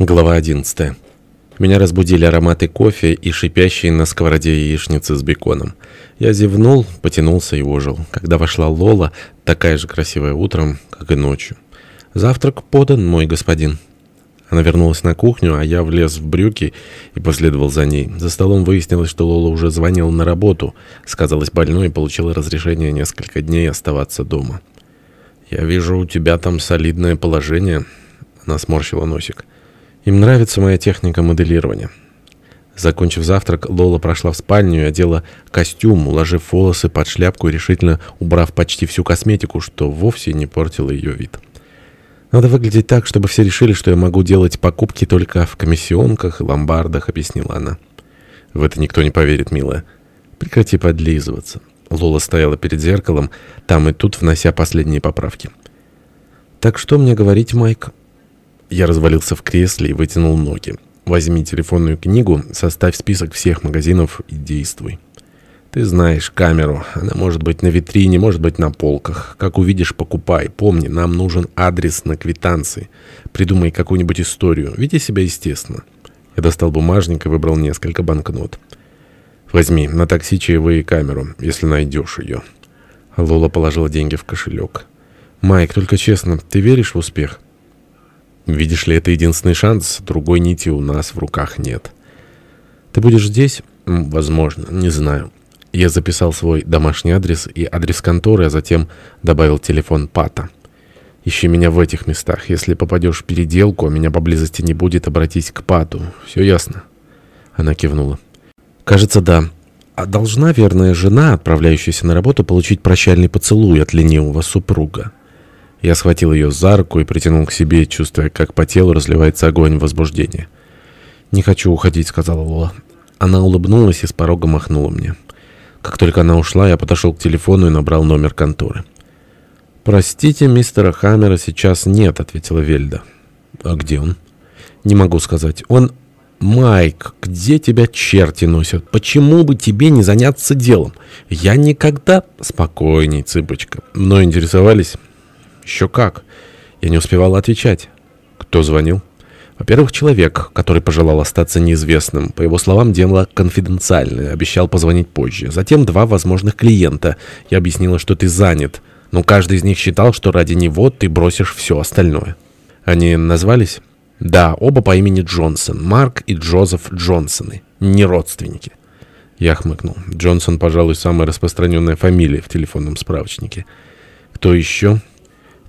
Глава 11. Меня разбудили ароматы кофе и шипящие на сковороде яичницы с беконом. Я зевнул, потянулся и ожил. Когда вошла Лола, такая же красивая утром, как и ночью. «Завтрак подан, мой господин». Она вернулась на кухню, а я влез в брюки и последовал за ней. За столом выяснилось, что Лола уже звонила на работу, сказалась больной и получила разрешение несколько дней оставаться дома. «Я вижу, у тебя там солидное положение». Она сморщила носик. Им нравится моя техника моделирования. Закончив завтрак, Лола прошла в спальню и одела костюм, уложив волосы под шляпку и решительно убрав почти всю косметику, что вовсе не портило ее вид. «Надо выглядеть так, чтобы все решили, что я могу делать покупки только в комиссионках и ломбардах», — объяснила она. «В это никто не поверит, милая. Прекрати подлизываться». Лола стояла перед зеркалом, там и тут внося последние поправки. «Так что мне говорить, Майк?» Я развалился в кресле и вытянул ноги. Возьми телефонную книгу, составь список всех магазинов и действуй. Ты знаешь камеру. Она может быть на витрине, может быть на полках. Как увидишь, покупай. Помни, нам нужен адрес на квитанции. Придумай какую-нибудь историю. Веди себя естественно. Я достал бумажник и выбрал несколько банкнот. Возьми на такси чаевые камеру, если найдешь ее. Лола положила деньги в кошелек. Майк, только честно, ты веришь в успех? Видишь ли, это единственный шанс, другой нити у нас в руках нет. Ты будешь здесь? Возможно, не знаю. Я записал свой домашний адрес и адрес конторы, а затем добавил телефон Пата. Ищи меня в этих местах. Если попадешь в переделку, а меня поблизости не будет, обратись к Пату. Все ясно?» Она кивнула. «Кажется, да. А должна верная жена, отправляющаяся на работу, получить прощальный поцелуй от ленивого супруга?» Я схватил ее за руку и притянул к себе, чувствуя, как по телу разливается огонь возбуждения. «Не хочу уходить», — сказала Лола. Она улыбнулась и с порога махнула мне. Как только она ушла, я подошел к телефону и набрал номер конторы. «Простите, мистера Хаммера сейчас нет», — ответила Вельда. «А где он?» «Не могу сказать. Он...» «Майк, где тебя черти носят? Почему бы тебе не заняться делом? Я никогда...» «Спокойней, цыпочка. Мной интересовались...» «Еще как!» Я не успевала отвечать. «Кто звонил?» Во-первых, человек, который пожелал остаться неизвестным. По его словам, дело конфиденциальное, обещал позвонить позже. Затем два возможных клиента. Я объяснила, что ты занят. Но каждый из них считал, что ради него ты бросишь все остальное. Они назвались? Да, оба по имени Джонсон. Марк и Джозеф Джонсоны. Не родственники. Я хмыкнул. Джонсон, пожалуй, самая распространенная фамилия в телефонном справочнике. Кто еще?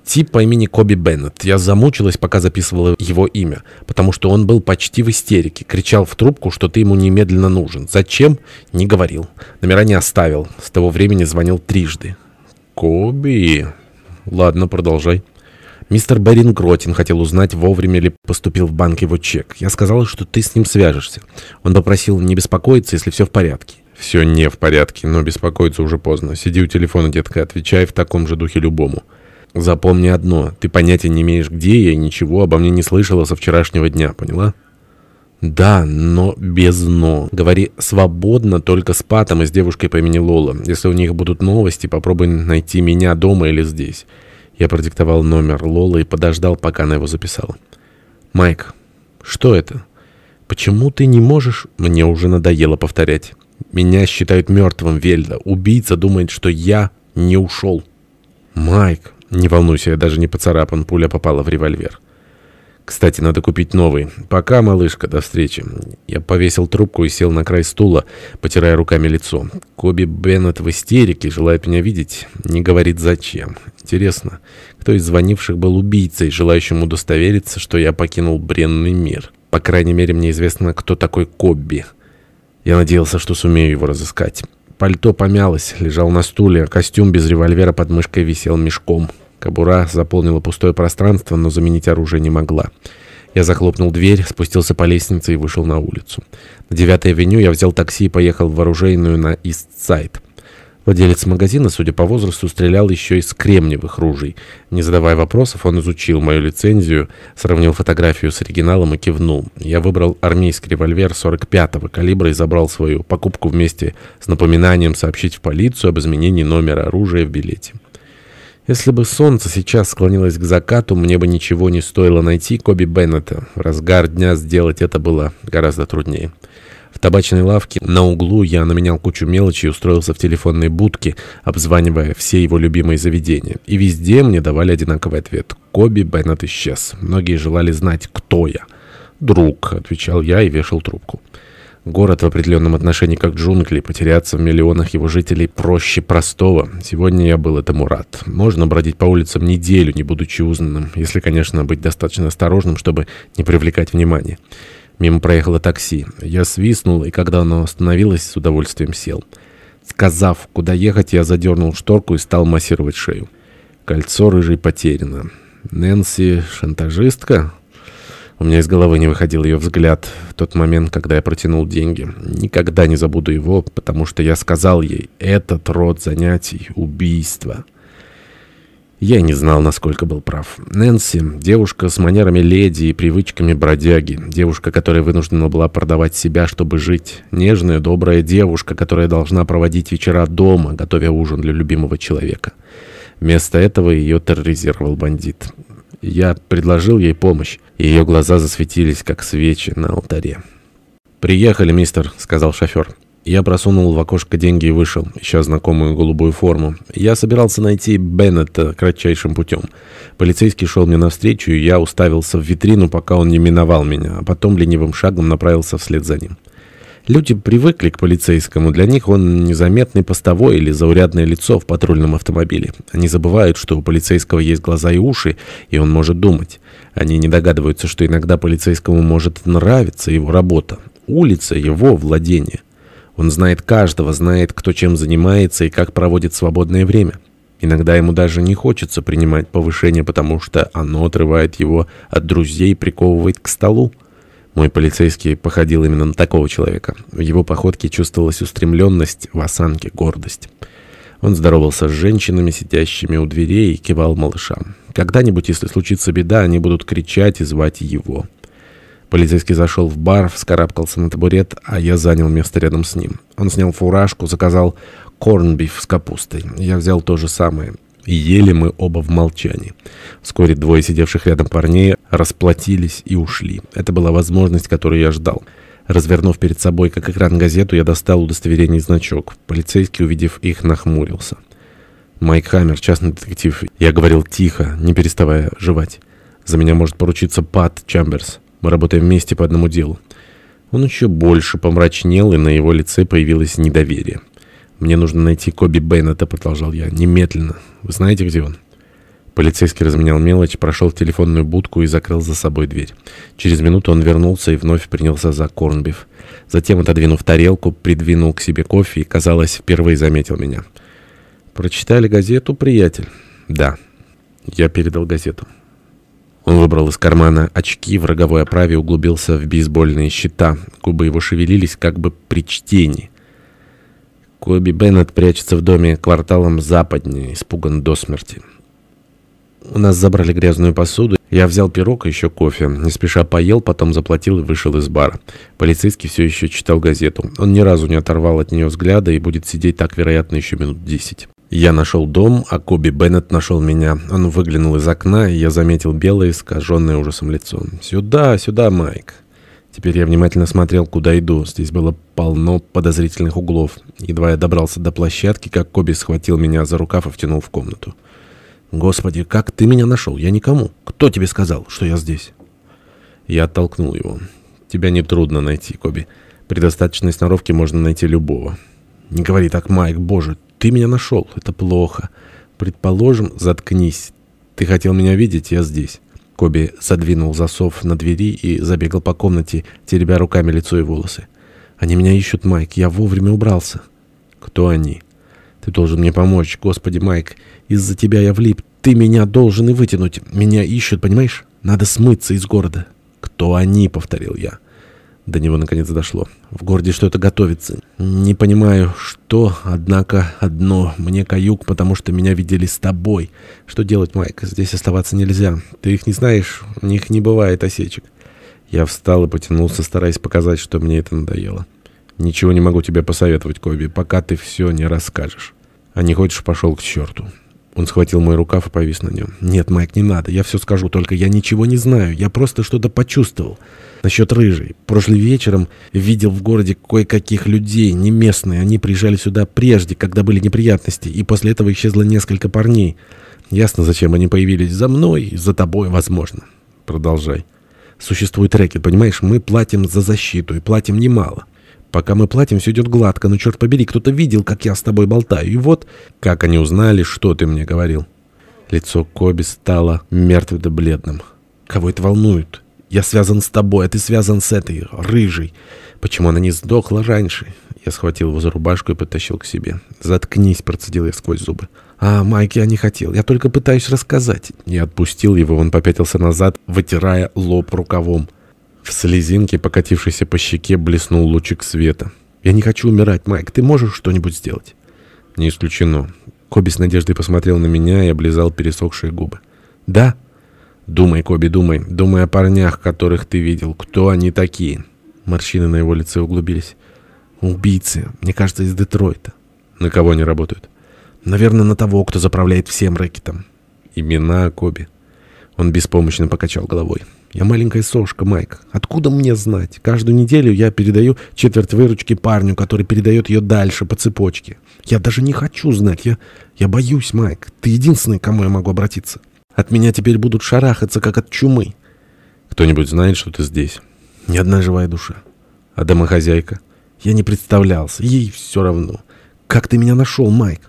Тип по имени Коби Беннет. Я замучилась, пока записывала его имя, потому что он был почти в истерике. Кричал в трубку, что ты ему немедленно нужен. Зачем? Не говорил. Номера не оставил. С того времени звонил трижды. Коби... Ладно, продолжай. Мистер Берин Гротин хотел узнать, вовремя ли поступил в банк его чек. Я сказала, что ты с ним свяжешься. Он попросил не беспокоиться, если все в порядке. Все не в порядке, но беспокоиться уже поздно. Сиди у телефона, детка, отвечай в таком же духе любому. Запомни одно, ты понятия не имеешь, где я, и ничего обо мне не слышала со вчерашнего дня, поняла? Да, но без «но». Говори свободно только с Патом и с девушкой по имени Лола. Если у них будут новости, попробуй найти меня дома или здесь. Я продиктовал номер Лолы и подождал, пока она его записала. Майк, что это? Почему ты не можешь... Мне уже надоело повторять. Меня считают мертвым, Вельда. Убийца думает, что я не ушел. Майк, не волнуйся, я даже не поцарапан, пуля попала в револьвер. Кстати, надо купить новый. Пока, малышка, до встречи. Я повесил трубку и сел на край стула, потирая руками лицо. Коби Беннет в истерике, желает меня видеть. Не говорит зачем. Интересно, кто из звонивших был убийцей, желающим удостовериться, что я покинул бренный мир? По крайней мере, мне известно, кто такой Кобби. Я надеялся, что сумею его разыскать. Пальто помялось, лежал на стуле, а костюм без револьвера под мышкой висел мешком. Кобура заполнила пустое пространство, но заменить оружие не могла. Я захлопнул дверь, спустился по лестнице и вышел на улицу. На 9-й авеню я взял такси и поехал в вооружейную на Ист-Сайд. Владелец магазина, судя по возрасту, стрелял еще из кремниевых ружей. Не задавая вопросов, он изучил мою лицензию, сравнил фотографию с оригиналом и кивнул. Я выбрал армейский револьвер 45-го калибра и забрал свою покупку вместе с напоминанием сообщить в полицию об изменении номера оружия в билете. Если бы солнце сейчас склонилось к закату, мне бы ничего не стоило найти Коби Беннета. В разгар дня сделать это было гораздо труднее. В табачной лавке на углу я наменял кучу мелочи и устроился в телефонной будке, обзванивая все его любимые заведения. И везде мне давали одинаковый ответ. Коби Беннет исчез. Многие желали знать, кто я. «Друг», — отвечал я и вешал трубку. Город в определенном отношении как джунгли, потеряться в миллионах его жителей проще простого. Сегодня я был этому рад. Можно бродить по улицам неделю, не будучи узнанным, если, конечно, быть достаточно осторожным, чтобы не привлекать внимания. Мимо проехало такси. Я свистнул, и когда оно остановилось, с удовольствием сел. Сказав, куда ехать, я задернул шторку и стал массировать шею. Кольцо рыжей потеряно. Нэнси шантажистка? У меня из головы не выходил ее взгляд в тот момент, когда я протянул деньги. Никогда не забуду его, потому что я сказал ей, этот род занятий — убийство. Я не знал, насколько был прав. Нэнси — девушка с манерами леди и привычками бродяги. Девушка, которая вынуждена была продавать себя, чтобы жить. Нежная, добрая девушка, которая должна проводить вечера дома, готовя ужин для любимого человека. Вместо этого ее терроризировал бандит. Я предложил ей помощь, ее глаза засветились, как свечи на алтаре. «Приехали, мистер», — сказал шофер. Я просунул в окошко деньги и вышел, ища знакомую голубую форму. Я собирался найти Беннета кратчайшим путем. Полицейский шел мне навстречу, и я уставился в витрину, пока он не миновал меня, а потом ленивым шагом направился вслед за ним. Люди привыкли к полицейскому. Для них он незаметный постовой или заурядное лицо в патрульном автомобиле. Они забывают, что у полицейского есть глаза и уши, и он может думать. Они не догадываются, что иногда полицейскому может нравиться его работа. Улица — его владение. Он знает каждого, знает, кто чем занимается и как проводит свободное время. Иногда ему даже не хочется принимать повышение, потому что оно отрывает его от друзей и приковывает к столу. Мой полицейский походил именно на такого человека. В его походке чувствовалась устремленность, в осанке гордость. Он здоровался с женщинами, сидящими у дверей, и кивал малышам. Когда-нибудь, если случится беда, они будут кричать и звать его. Полицейский зашел в бар, вскарабкался на табурет, а я занял место рядом с ним. Он снял фуражку, заказал корнбиф с капустой. Я взял то же самое и ели мы оба в молчании. Вскоре двое сидевших рядом парней расплатились и ушли. Это была возможность, которую я ждал. Развернув перед собой, как экран газету, я достал удостоверение и значок. Полицейский, увидев их, нахмурился. «Майк Хаммер, частный детектив». Я говорил тихо, не переставая жевать. «За меня может поручиться Пат Чамберс. Мы работаем вместе по одному делу». Он еще больше помрачнел, и на его лице появилось недоверие. «Мне нужно найти Коби Беннета», — продолжал я. «Немедленно. Вы знаете, где он?» Полицейский разменял мелочь, прошел в телефонную будку и закрыл за собой дверь. Через минуту он вернулся и вновь принялся за корнбиф. Затем, отодвинув тарелку, придвинул к себе кофе и, казалось, впервые заметил меня. «Прочитали газету, приятель?» «Да». Я передал газету. Он выбрал из кармана очки в роговой оправе углубился в бейсбольные щита. Губы его шевелились как бы при чтении. Коби Беннет прячется в доме кварталом западнее, испуган до смерти. У нас забрали грязную посуду. Я взял пирог и еще кофе. Не спеша поел, потом заплатил и вышел из бара. Полицейский все еще читал газету. Он ни разу не оторвал от нее взгляда и будет сидеть так, вероятно, еще минут десять. Я нашел дом, а Коби Беннет нашел меня. Он выглянул из окна, и я заметил белое, искаженное ужасом лицо. «Сюда, сюда, Майк!» Теперь я внимательно смотрел, куда иду. Здесь было полно подозрительных углов. Едва я добрался до площадки, как Коби схватил меня за рукав и втянул в комнату. «Господи, как ты меня нашел? Я никому. Кто тебе сказал, что я здесь?» Я оттолкнул его. «Тебя нетрудно найти, Коби. При достаточной сноровке можно найти любого». «Не говори так, Майк, боже, ты меня нашел. Это плохо. Предположим, заткнись. Ты хотел меня видеть, я здесь». Коби задвинул засов на двери и забегал по комнате, теребя руками лицо и волосы. «Они меня ищут, Майк. Я вовремя убрался». «Кто они?» «Ты должен мне помочь. Господи, Майк, из-за тебя я влип. Ты меня должен и вытянуть. Меня ищут, понимаешь? Надо смыться из города». «Кто они?» — повторил я. До него наконец дошло. В городе что-то готовится. Не понимаю, что, однако одно. Мне каюк, потому что меня видели с тобой. Что делать, Майк? Здесь оставаться нельзя. Ты их не знаешь, у них не бывает осечек. Я встал и потянулся, стараясь показать, что мне это надоело. Ничего не могу тебе посоветовать, Коби, пока ты все не расскажешь. А не хочешь, пошел к черту. Он схватил мой рукав и повис на нем. «Нет, Майк, не надо. Я все скажу, только я ничего не знаю. Я просто что-то почувствовал. Насчет рыжей. Прошлым вечером видел в городе кое-каких людей, не местные. Они приезжали сюда прежде, когда были неприятности, и после этого исчезло несколько парней. Ясно, зачем они появились. За мной, за тобой, возможно. Продолжай. Существует рэкет, понимаешь? Мы платим за защиту, и платим немало. Пока мы платим, все идет гладко, но, черт побери, кто-то видел, как я с тобой болтаю. И вот, как они узнали, что ты мне говорил. Лицо Коби стало мертвым да бледным. Кого это волнует? Я связан с тобой, а ты связан с этой, рыжей. Почему она не сдохла раньше? Я схватил его за рубашку и подтащил к себе. «Заткнись», — процедил я сквозь зубы. «А, Майк, я не хотел. Я только пытаюсь рассказать». Я отпустил его, он попятился назад, вытирая лоб рукавом. В слезинке, покатившейся по щеке, блеснул лучик света. «Я не хочу умирать, Майк. Ты можешь что-нибудь сделать?» «Не исключено». Коби с надеждой посмотрел на меня и облизал пересохшие губы. «Да?» «Думай, Коби, думай. Думай о парнях, которых ты видел. Кто они такие?» Морщины на его лице углубились. «Убийцы. Мне кажется, из Детройта». «На кого они работают?» «Наверное, на того, кто заправляет всем рэкетом». «Имена Коби». Он беспомощно покачал головой. Я маленькая сошка, Майк. Откуда мне знать? Каждую неделю я передаю четверть выручки парню, который передает ее дальше по цепочке. Я даже не хочу знать. Я, я боюсь, Майк. Ты единственный, к кому я могу обратиться. От меня теперь будут шарахаться, как от чумы. Кто-нибудь знает, что ты здесь? Ни одна живая душа. А домохозяйка? Я не представлялся. Ей все равно. Как ты меня нашел, Майк?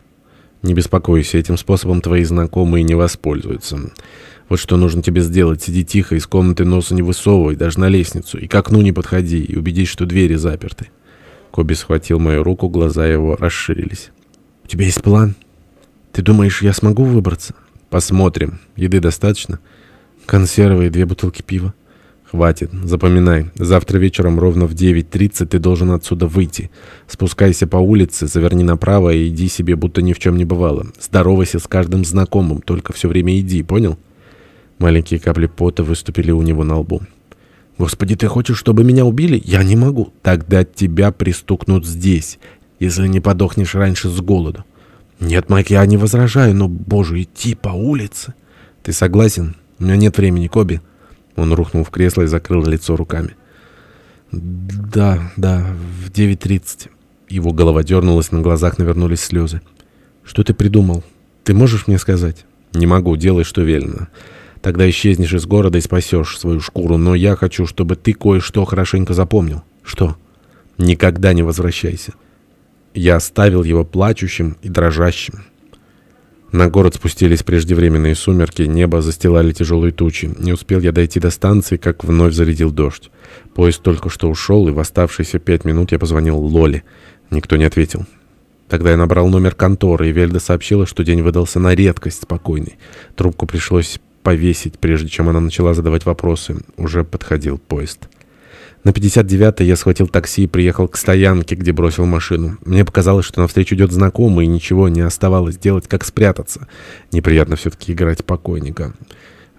Не беспокойся, этим способом твои знакомые не воспользуются. Вот что нужно тебе сделать. Сиди тихо, из комнаты носа не высовывай, даже на лестницу. И к окну не подходи, и убедись, что двери заперты. Коби схватил мою руку, глаза его расширились. «У тебя есть план? Ты думаешь, я смогу выбраться?» «Посмотрим. Еды достаточно?» «Консервы и две бутылки пива». «Хватит. Запоминай. Завтра вечером ровно в 9.30 ты должен отсюда выйти. Спускайся по улице, заверни направо и иди себе, будто ни в чем не бывало. Здоровайся с каждым знакомым, только все время иди, понял?» Маленькие капли пота выступили у него на лбу. «Господи, ты хочешь, чтобы меня убили? Я не могу. Тогда тебя пристукнут здесь, если не подохнешь раньше с голоду». «Нет, Майк, я не возражаю, но, боже, идти по улице...» «Ты согласен? У меня нет времени, Коби». Он рухнул в кресло и закрыл лицо руками. «Да, да, в 9.30». Его голова дернулась, на глазах навернулись слезы. «Что ты придумал? Ты можешь мне сказать?» «Не могу, делай, что велено». Тогда исчезнешь из города и спасешь свою шкуру. Но я хочу, чтобы ты кое-что хорошенько запомнил. Что? Никогда не возвращайся. Я оставил его плачущим и дрожащим. На город спустились преждевременные сумерки, небо застилали тяжелые тучи. Не успел я дойти до станции, как вновь зарядил дождь. Поезд только что ушел, и в оставшиеся пять минут я позвонил Лоле. Никто не ответил. Тогда я набрал номер конторы, и Вельда сообщила, что день выдался на редкость спокойный. Трубку пришлось повесить, прежде чем она начала задавать вопросы. Уже подходил поезд. На 59-й я схватил такси и приехал к стоянке, где бросил машину. Мне показалось, что навстречу идет знакомый, и ничего не оставалось делать, как спрятаться. Неприятно все-таки играть покойника.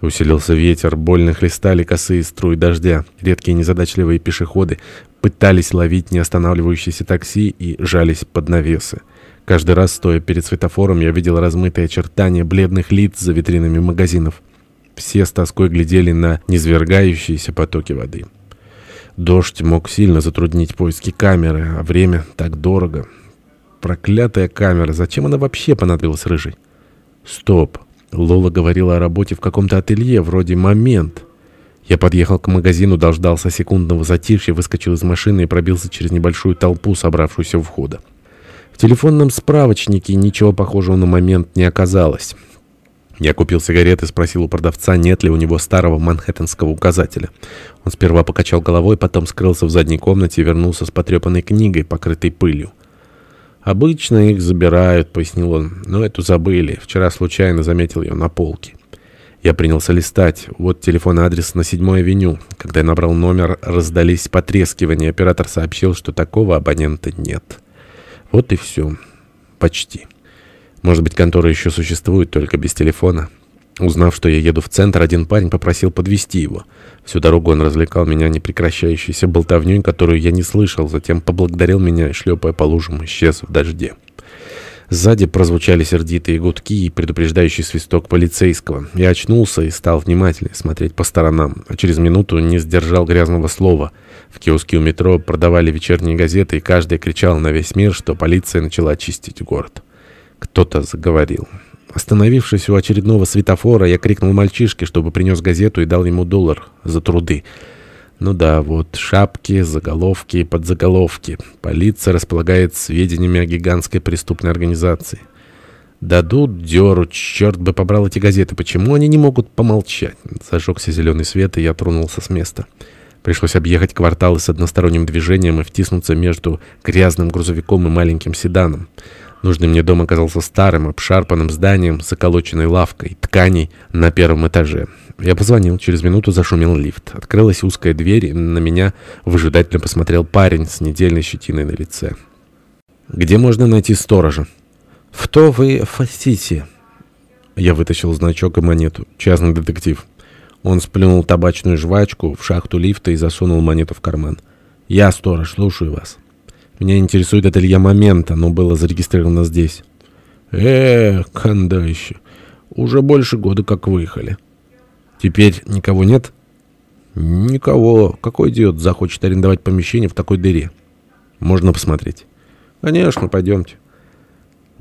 Усилился ветер, больно хлестали косые струи дождя. Редкие незадачливые пешеходы пытались ловить неостанавливающиеся такси и жались под навесы. Каждый раз, стоя перед светофором, я видел размытые очертания бледных лиц за витринами магазинов. Все с тоской глядели на низвергающиеся потоки воды. Дождь мог сильно затруднить поиски камеры, а время так дорого. Проклятая камера, зачем она вообще понадобилась рыжей? Стоп. Лола говорила о работе в каком-то ателье, вроде «Момент». Я подъехал к магазину, дождался секундного затишья, выскочил из машины и пробился через небольшую толпу, собравшуюся у входа. В телефонном справочнике ничего похожего на момент не оказалось. Я купил сигареты, спросил у продавца, нет ли у него старого манхэттенского указателя. Он сперва покачал головой, потом скрылся в задней комнате и вернулся с потрепанной книгой, покрытой пылью. «Обычно их забирают», — пояснил он, — «но эту забыли. Вчера случайно заметил ее на полке». Я принялся листать. Вот телефон и адрес на 7 авеню. Когда я набрал номер, раздались потрескивания. Оператор сообщил, что такого абонента нет. Вот и все. Почти. Может быть, контора еще существует, только без телефона. Узнав, что я еду в центр, один парень попросил подвести его. Всю дорогу он развлекал меня непрекращающейся болтовней, которую я не слышал, затем поблагодарил меня шлепая по лужам, исчез в дожде. Сзади прозвучали сердитые гудки и предупреждающий свисток полицейского. Я очнулся и стал внимательнее смотреть по сторонам, а через минуту не сдержал грязного слова. В киоске у метро продавали вечерние газеты, и каждый кричал на весь мир, что полиция начала чистить город. Кто-то заговорил. Остановившись у очередного светофора, я крикнул мальчишке, чтобы принес газету и дал ему доллар за труды. Ну да, вот шапки, заголовки и подзаголовки. Полиция располагает сведениями о гигантской преступной организации. Дадут дёру, черт бы побрал эти газеты. Почему они не могут помолчать? Зажегся зеленый свет, и я тронулся с места. Пришлось объехать кварталы с односторонним движением и втиснуться между грязным грузовиком и маленьким седаном. Нужный мне дом оказался старым, обшарпанным зданием с околоченной лавкой, тканей на первом этаже. Я позвонил, через минуту зашумел лифт. Открылась узкая дверь, и на меня выжидательно посмотрел парень с недельной щетиной на лице. «Где можно найти сторожа?» «В то вы фасите». Я вытащил значок и монету. «Частный детектив». Он сплюнул табачную жвачку в шахту лифта и засунул монету в карман. «Я сторож, слушаю вас». Меня интересует ателье момента, но было зарегистрировано здесь. Э, канда еще. Уже больше года как выехали. Теперь никого нет? Никого. Какой идиот захочет арендовать помещение в такой дыре? Можно посмотреть. Конечно, пойдемте.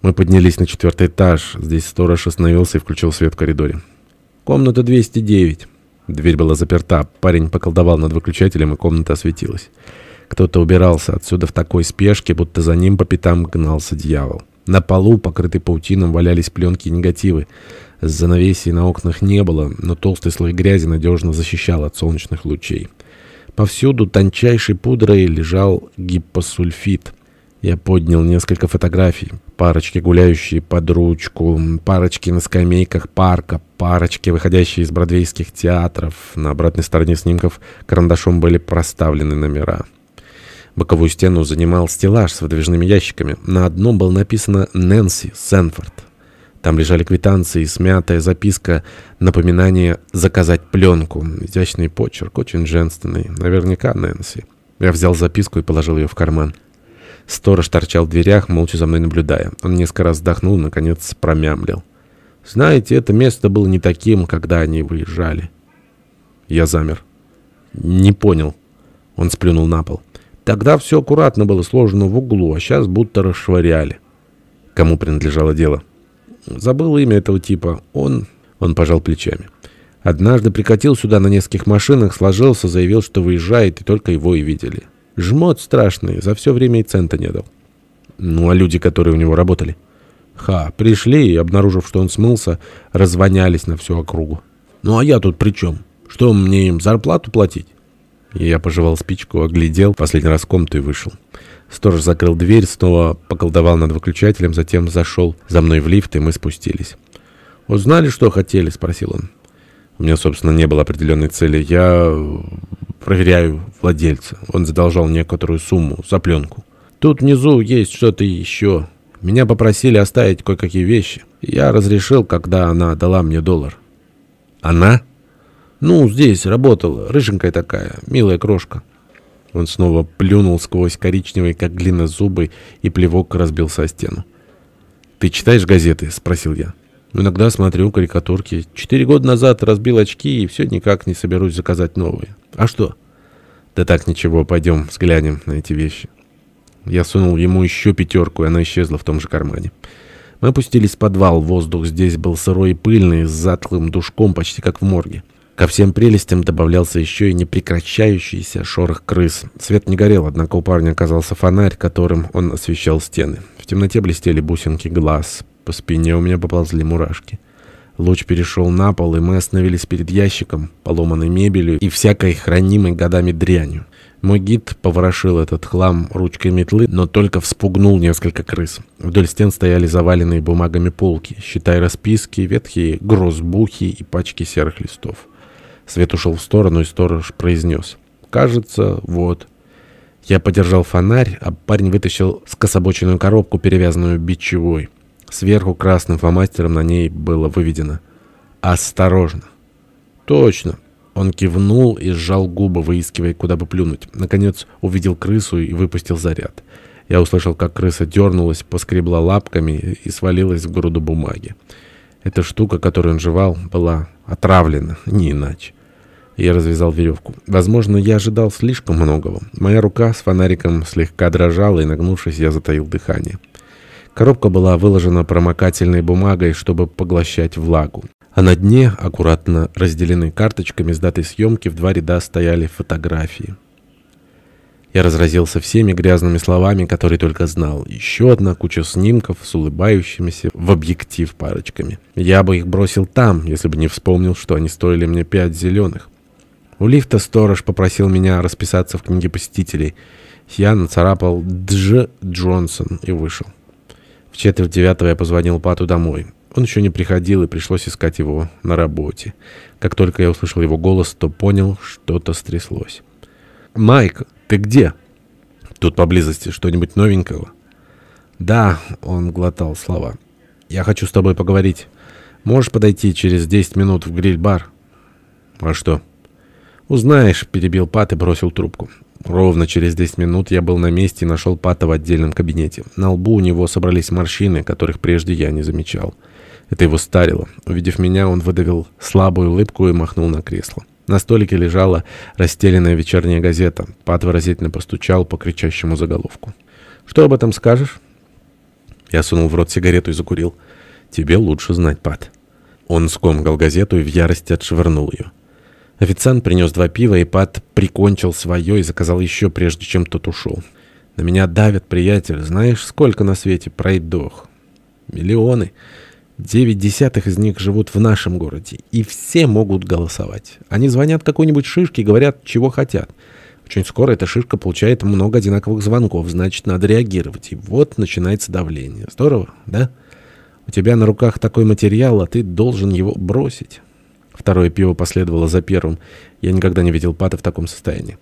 Мы поднялись на четвертый этаж. Здесь сторож остановился и включил свет в коридоре. Комната 209. Дверь была заперта. Парень поколдовал над выключателем, и комната осветилась. Кто-то убирался отсюда в такой спешке, будто за ним по пятам гнался дьявол. На полу, покрытый паутином, валялись пленки и негативы. Занавесей на окнах не было, но толстый слой грязи надежно защищал от солнечных лучей. Повсюду тончайшей пудрой лежал гиппосульфид. Я поднял несколько фотографий. Парочки, гуляющие под ручку, парочки на скамейках парка, парочки, выходящие из бродвейских театров. На обратной стороне снимков карандашом были проставлены номера. Боковую стену занимал стеллаж с выдвижными ящиками. На одном было написано «Нэнси Сенфорд». Там лежали квитанции, смятая записка, напоминание заказать пленку. Изящный почерк, очень женственный. Наверняка Нэнси. Я взял записку и положил ее в карман. Сторож торчал в дверях, молча за мной наблюдая. Он несколько раз вздохнул, наконец промямлил. «Знаете, это место было не таким, когда они выезжали». Я замер. «Не понял». Он сплюнул на пол. Тогда все аккуратно было сложено в углу, а сейчас будто расшвыряли. Кому принадлежало дело? Забыл имя этого типа. Он... Он пожал плечами. Однажды прикатил сюда на нескольких машинах, сложился, заявил, что выезжает, и только его и видели. Жмот страшный, за все время и цента не дал. Ну, а люди, которые у него работали? Ха, пришли и, обнаружив, что он смылся, развонялись на всю округу. Ну, а я тут при чем? Что, мне им зарплату платить? Я пожевал спичку, оглядел, последний раз комнату и вышел. Сторож закрыл дверь, снова поколдовал над выключателем, затем зашел за мной в лифт, и мы спустились. «Узнали, что хотели?» — спросил он. У меня, собственно, не было определенной цели. Я проверяю владельца. Он задолжал некоторую сумму за пленку. Тут внизу есть что-то еще. Меня попросили оставить кое-какие вещи. Я разрешил, когда она дала мне доллар. «Она?» «Ну, здесь работала, рыженькая такая, милая крошка». Он снова плюнул сквозь коричневые, как глина, зубы, и плевок разбился о стену. «Ты читаешь газеты?» — спросил я. «Иногда смотрю карикатурки. Четыре года назад разбил очки, и все никак не соберусь заказать новые. А что?» «Да так ничего, пойдем взглянем на эти вещи». Я сунул ему еще пятерку, и она исчезла в том же кармане. Мы опустились в подвал. Воздух здесь был сырой и пыльный, с затлым душком, почти как в морге. Ко всем прелестям добавлялся еще и непрекращающийся шорох крыс. Свет не горел, однако у парня оказался фонарь, которым он освещал стены. В темноте блестели бусинки глаз. По спине у меня поползли мурашки. Луч перешел на пол, и мы остановились перед ящиком, поломанной мебелью и всякой хранимой годами дрянью. Мой гид поворошил этот хлам ручкой метлы, но только вспугнул несколько крыс. Вдоль стен стояли заваленные бумагами полки, считая расписки, ветхие грозбухи и пачки серых листов. Свет ушел в сторону, и сторож произнес. «Кажется, вот». Я подержал фонарь, а парень вытащил скособоченную коробку, перевязанную бичевой. Сверху красным фломастером на ней было выведено «Осторожно». «Точно». Он кивнул и сжал губы, выискивая, куда бы плюнуть. Наконец увидел крысу и выпустил заряд. Я услышал, как крыса дернулась, поскребла лапками и свалилась в груду бумаги. Эта штука, которую он жевал, была отравлена, не иначе. Я развязал веревку. Возможно, я ожидал слишком многого. Моя рука с фонариком слегка дрожала, и, нагнувшись, я затаил дыхание. Коробка была выложена промокательной бумагой, чтобы поглощать влагу. А на дне, аккуратно разделены карточками с датой съемки, в два ряда стояли фотографии. Я разразился всеми грязными словами, которые только знал. Еще одна куча снимков с улыбающимися в объектив парочками. Я бы их бросил там, если бы не вспомнил, что они стоили мне пять зеленых. У лифта сторож попросил меня расписаться в книге посетителей. Я нацарапал «Дж. Джонсон» и вышел. В четверть девятого я позвонил Пату домой. Он еще не приходил, и пришлось искать его на работе. Как только я услышал его голос, то понял, что-то стряслось. «Майк, ты где?» «Тут поблизости что-нибудь новенького?» «Да», — он глотал слова. «Я хочу с тобой поговорить. Можешь подойти через 10 минут в гриль-бар?» «А что?» «Узнаешь», — перебил Пат и бросил трубку. Ровно через 10 минут я был на месте и нашел Пата в отдельном кабинете. На лбу у него собрались морщины, которых прежде я не замечал. Это его старило. Увидев меня, он выдавил слабую улыбку и махнул на кресло. На столике лежала расстеленная вечерняя газета. Пат выразительно постучал по кричащему заголовку. «Что об этом скажешь?» Я сунул в рот сигарету и закурил. «Тебе лучше знать, Пат». Он скомкал газету и в ярости отшвырнул ее. Официант принес два пива, и Пат прикончил свое и заказал еще, прежде чем тот ушел. «На меня давят, приятель. Знаешь, сколько на свете пройдох?» «Миллионы. Девять десятых из них живут в нашем городе, и все могут голосовать. Они звонят какой-нибудь шишке и говорят, чего хотят. Очень скоро эта шишка получает много одинаковых звонков, значит, надо реагировать. И вот начинается давление. Здорово, да? У тебя на руках такой материал, а ты должен его бросить». Второе пиво последовало за первым. Я никогда не видел Пата в таком состоянии.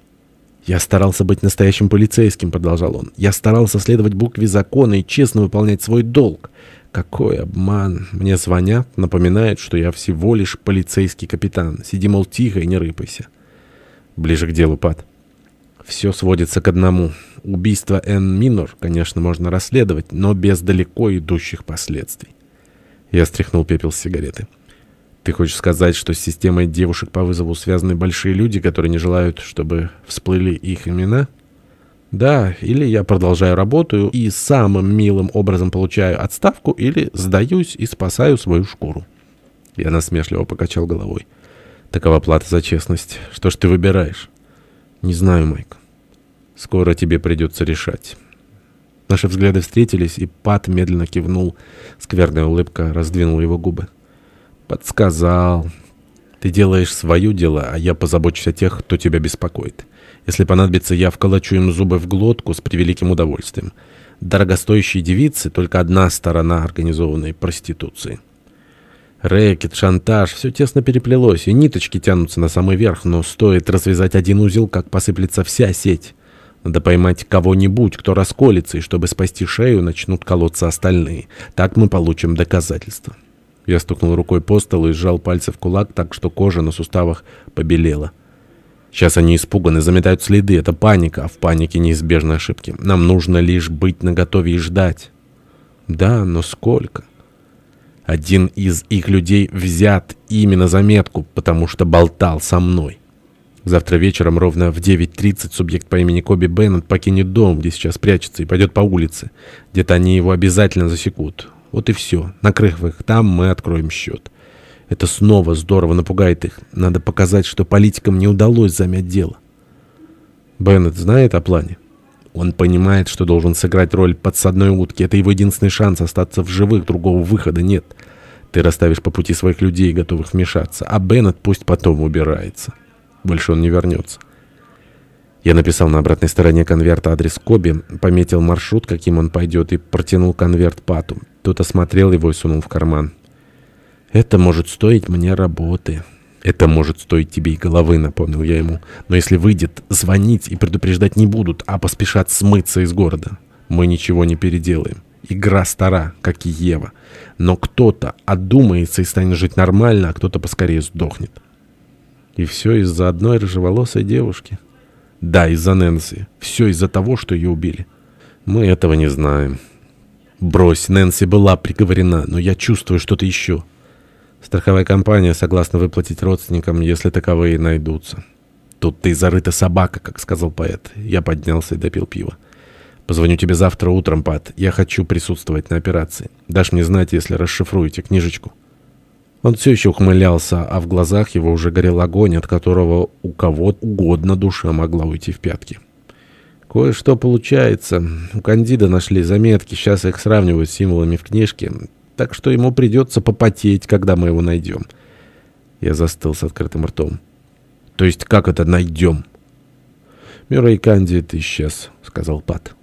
«Я старался быть настоящим полицейским», — продолжал он. «Я старался следовать букве закона и честно выполнять свой долг. Какой обман! Мне звонят, напоминают, что я всего лишь полицейский капитан. Сиди, мол, тихо и не рыпайся». Ближе к делу, Пат. Все сводится к одному. Убийство Энн Минор, конечно, можно расследовать, но без далеко идущих последствий. Я стряхнул пепел с сигареты. Ты хочешь сказать, что с системой девушек по вызову связаны большие люди, которые не желают, чтобы всплыли их имена? Да, или я продолжаю работу и самым милым образом получаю отставку, или сдаюсь и спасаю свою шкуру. Я насмешливо покачал головой. Такова плата за честность. Что ж ты выбираешь? Не знаю, Майк. Скоро тебе придется решать. Наши взгляды встретились, и Пат медленно кивнул. Скверная улыбка раздвинула его губы. «Подсказал. Ты делаешь свое дело, а я позабочусь о тех, кто тебя беспокоит. Если понадобится, я вколочу им зубы в глотку с превеликим удовольствием. Дорогостоящие девицы — только одна сторона организованной проституции». Рэкет, шантаж, все тесно переплелось, и ниточки тянутся на самый верх, но стоит развязать один узел, как посыплется вся сеть. Надо поймать кого-нибудь, кто расколется, и чтобы спасти шею, начнут колоться остальные. Так мы получим доказательства. Я стукнул рукой по столу и сжал пальцы в кулак так, что кожа на суставах побелела. Сейчас они испуганы, заметают следы. Это паника, а в панике неизбежны ошибки. Нам нужно лишь быть наготове и ждать. Да, но сколько? Один из их людей взят именно заметку, потому что болтал со мной. Завтра вечером ровно в 9.30 субъект по имени Коби Беннет покинет дом, где сейчас прячется, и пойдет по улице. Где-то они его обязательно засекут. Вот и все. Накрыв их там, мы откроем счет. Это снова здорово напугает их. Надо показать, что политикам не удалось замять дело. Беннет знает о плане? Он понимает, что должен сыграть роль подсадной утки. Это его единственный шанс остаться в живых, другого выхода нет. Ты расставишь по пути своих людей, готовых вмешаться. А Беннет пусть потом убирается. Больше он не вернется. Я написал на обратной стороне конверта адрес Коби, пометил маршрут, каким он пойдет, и протянул конверт Пату. Тот осмотрел его и сунул в карман. «Это может стоить мне работы». «Это может стоить тебе и головы», — напомнил я ему. «Но если выйдет, звонить и предупреждать не будут, а поспешат смыться из города. Мы ничего не переделаем. Игра стара, как и Ева. Но кто-то одумается и станет жить нормально, а кто-то поскорее сдохнет». И все из-за одной рыжеволосой девушки. Да, из-за Нэнси. Все из-за того, что ее убили. Мы этого не знаем. Брось, Нэнси была приговорена, но я чувствую что-то еще. Страховая компания согласна выплатить родственникам, если таковые найдутся. Тут ты зарыта собака, как сказал поэт. Я поднялся и допил пиво. Позвоню тебе завтра утром, Пат. Я хочу присутствовать на операции. Дашь мне знать, если расшифруете книжечку. Он все еще ухмылялся, а в глазах его уже горел огонь, от которого у кого угодно душа могла уйти в пятки. Кое-что получается. У Кандида нашли заметки, сейчас их сравнивают с символами в книжке. Так что ему придется попотеть, когда мы его найдем. Я застыл с открытым ртом. То есть как это найдем? Мюррей Кандид исчез, сказал Пат.